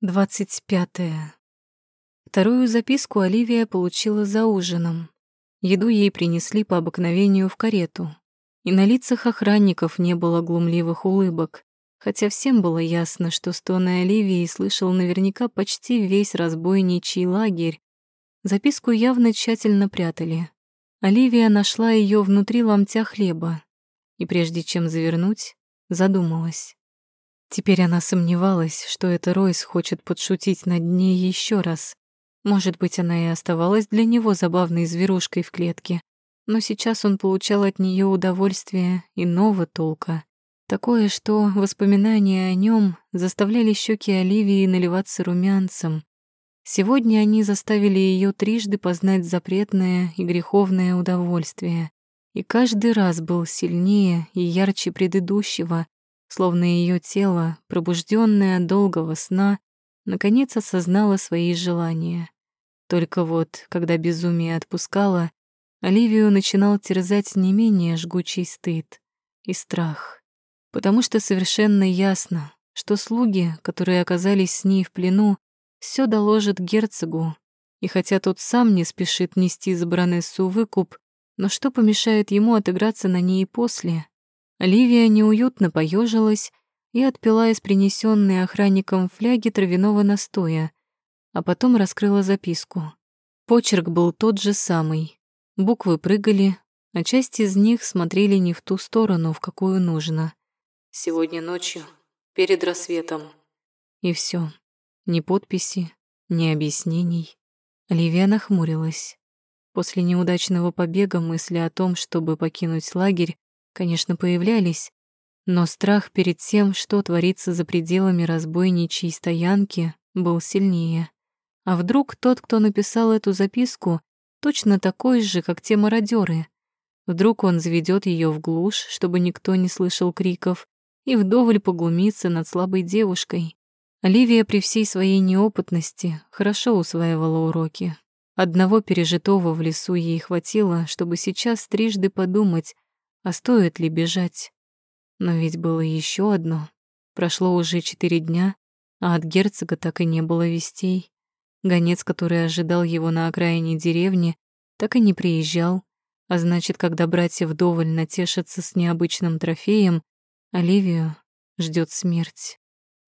Двадцать пятое. Вторую записку Оливия получила за ужином. Еду ей принесли по обыкновению в карету. И на лицах охранников не было глумливых улыбок, хотя всем было ясно, что стоны Оливии слышал наверняка почти весь разбойничий лагерь. Записку явно тщательно прятали. Оливия нашла ее внутри ломтя хлеба и прежде чем завернуть, задумалась. Теперь она сомневалась, что это Ройс хочет подшутить над ней еще раз. Может быть, она и оставалась для него забавной зверушкой в клетке, но сейчас он получал от нее удовольствие иного толка. Такое, что воспоминания о нем заставляли щеки Оливии наливаться румянцем. Сегодня они заставили ее трижды познать запретное и греховное удовольствие. И каждый раз был сильнее и ярче предыдущего, словно ее тело, пробужденное от долгого сна, наконец осознало свои желания. Только вот, когда безумие отпускало, Оливию начинал терзать не менее жгучий стыд и страх. Потому что совершенно ясно, что слуги, которые оказались с ней в плену, все доложат герцогу, и хотя тот сам не спешит нести за баронессу выкуп, но что помешает ему отыграться на ней после? Оливия неуютно поежилась и отпила из принесенной охранником фляги травяного настоя, а потом раскрыла записку. Почерк был тот же самый. Буквы прыгали, а часть из них смотрели не в ту сторону, в какую нужно. «Сегодня ночью, перед рассветом». И все. Ни подписи, ни объяснений. Оливия нахмурилась. После неудачного побега мысли о том, чтобы покинуть лагерь, конечно, появлялись, но страх перед тем, что творится за пределами разбойничьей стоянки, был сильнее. А вдруг тот, кто написал эту записку, точно такой же, как те мародеры? Вдруг он заведет ее в глушь, чтобы никто не слышал криков, и вдоволь поглумится над слабой девушкой. Оливия при всей своей неопытности хорошо усваивала уроки. Одного пережитого в лесу ей хватило, чтобы сейчас трижды подумать, а стоит ли бежать. Но ведь было еще одно. Прошло уже четыре дня, а от герцога так и не было вестей. Гонец, который ожидал его на окраине деревни, так и не приезжал, а значит, когда братья вдоволь натешатся с необычным трофеем, Оливию ждет смерть.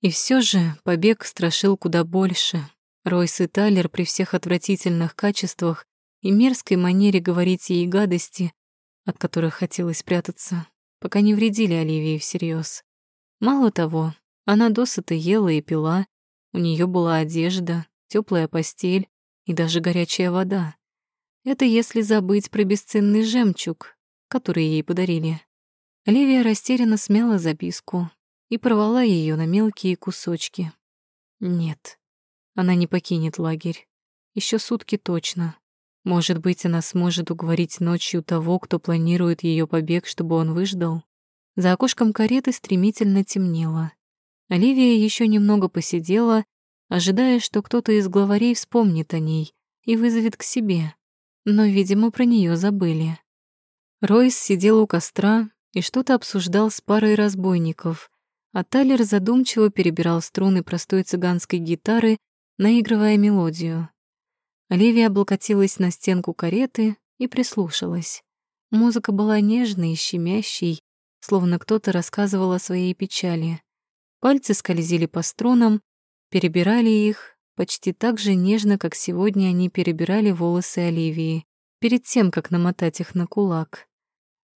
И все же побег страшил куда больше, Ройс и Тайлер при всех отвратительных качествах и мерзкой манере говорить ей гадости, от которых хотелось прятаться, пока не вредили Оливии всерьез. Мало того, она досыта ела и пила, у нее была одежда, теплая постель и даже горячая вода. Это если забыть про бесценный жемчуг, который ей подарили. Оливия растерянно смяла записку и порвала ее на мелкие кусочки. Нет, она не покинет лагерь. Еще сутки точно. Может быть, она сможет уговорить ночью того, кто планирует ее побег, чтобы он выждал. За окошком кареты стремительно темнело. Оливия еще немного посидела, ожидая, что кто-то из главарей вспомнит о ней и вызовет к себе. Но, видимо, про нее забыли. Ройс сидел у костра и что-то обсуждал с парой разбойников, а Талер задумчиво перебирал струны простой цыганской гитары наигрывая мелодию. Оливия облокотилась на стенку кареты и прислушалась. Музыка была нежной и щемящей, словно кто-то рассказывал о своей печали. Пальцы скользили по струнам, перебирали их почти так же нежно, как сегодня они перебирали волосы Оливии, перед тем, как намотать их на кулак.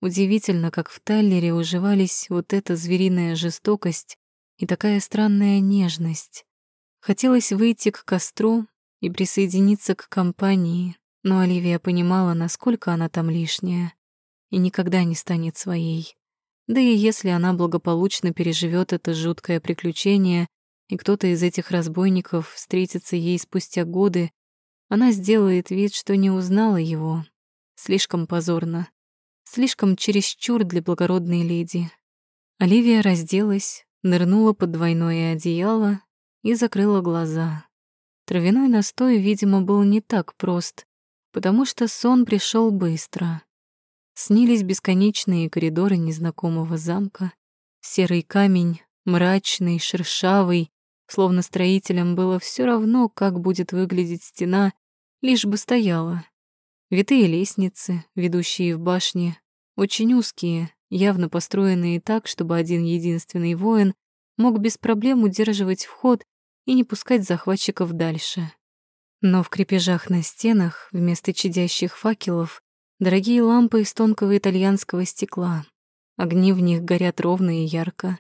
Удивительно, как в Таллере уживались вот эта звериная жестокость и такая странная нежность. Хотелось выйти к костру и присоединиться к компании, но Оливия понимала, насколько она там лишняя и никогда не станет своей. Да и если она благополучно переживет это жуткое приключение, и кто-то из этих разбойников встретится ей спустя годы, она сделает вид, что не узнала его. Слишком позорно. Слишком чересчур для благородной леди. Оливия разделась, нырнула под двойное одеяло и закрыла глаза. Травяной настой, видимо, был не так прост, потому что сон пришел быстро. Снились бесконечные коридоры незнакомого замка, серый камень, мрачный, шершавый, словно строителям было все равно, как будет выглядеть стена, лишь бы стояла. Витые лестницы, ведущие в башни, очень узкие, явно построенные так, чтобы один единственный воин мог без проблем удерживать вход и не пускать захватчиков дальше. Но в крепежах на стенах вместо чадящих факелов дорогие лампы из тонкого итальянского стекла. Огни в них горят ровно и ярко.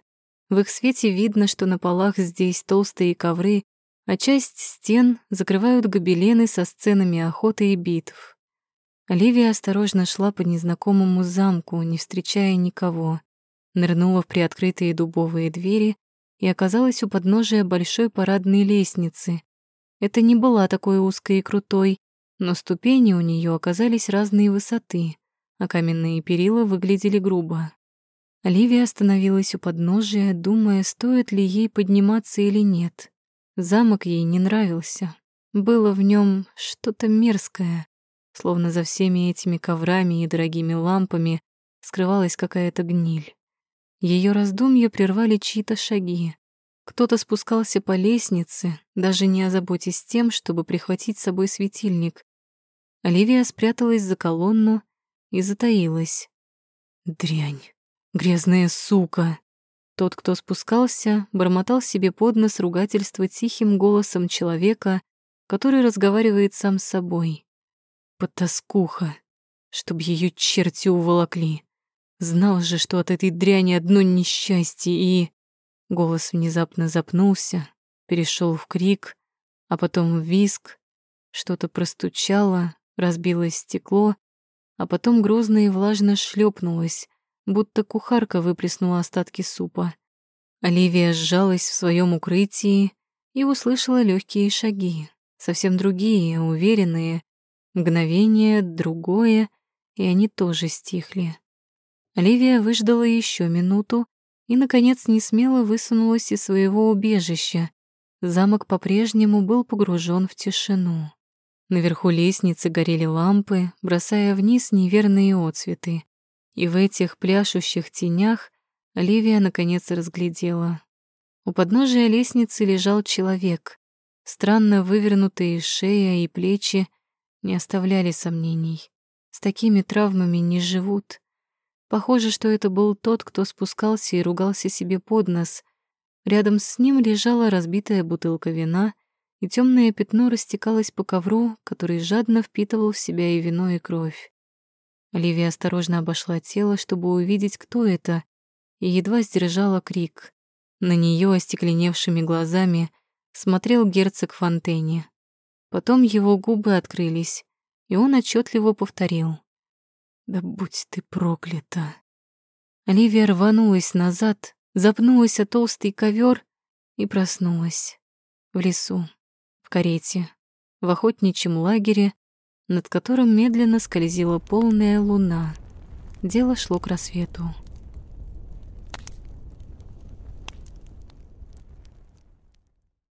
В их свете видно, что на полах здесь толстые ковры, а часть стен закрывают гобелены со сценами охоты и битв. Оливия осторожно шла по незнакомому замку, не встречая никого, нырнула в приоткрытые дубовые двери и оказалась у подножия большой парадной лестницы, это не была такой узкой и крутой, но ступени у нее оказались разной высоты, а каменные перила выглядели грубо. Оливия остановилась у подножия, думая, стоит ли ей подниматься или нет. Замок ей не нравился. Было в нем что-то мерзкое, словно за всеми этими коврами и дорогими лампами скрывалась какая-то гниль. Ее раздумья прервали чьи-то шаги. Кто-то спускался по лестнице, даже не озаботясь тем, чтобы прихватить с собой светильник. Оливия спряталась за колонну и затаилась. Дрянь, грязная сука. Тот, кто спускался, бормотал себе под нос ругательство тихим голосом человека, который разговаривает сам с собой. Потаскуха, чтоб ее черти уволокли. Знал же, что от этой дряни одно несчастье и... Голос внезапно запнулся, перешел в крик, а потом в визг. Что-то простучало, разбилось стекло, а потом грозно и влажно шлепнулось, будто кухарка выплеснула остатки супа. Оливия сжалась в своем укрытии и услышала легкие шаги, совсем другие, уверенные. Мгновение, другое, и они тоже стихли. Оливия выждала еще минуту, и, наконец, не смело высунулась из своего убежища. Замок по-прежнему был погружен в тишину. Наверху лестницы горели лампы, бросая вниз неверные отцветы. И в этих пляшущих тенях Оливия наконец разглядела. У подножия лестницы лежал человек. Странно вывернутые шея и плечи не оставляли сомнений. С такими травмами не живут. Похоже, что это был тот, кто спускался и ругался себе под нос. Рядом с ним лежала разбитая бутылка вина, и темное пятно растекалось по ковру, который жадно впитывал в себя и вино, и кровь. Оливия осторожно обошла тело, чтобы увидеть, кто это, и едва сдержала крик. На нее остекленевшими глазами смотрел герцог Фонтене. Потом его губы открылись, и он отчетливо повторил. Да будь ты проклята. Оливия рванулась назад, запнулась о толстый ковер и проснулась. В лесу, в карете, в охотничьем лагере, над которым медленно скользила полная луна. Дело шло к рассвету.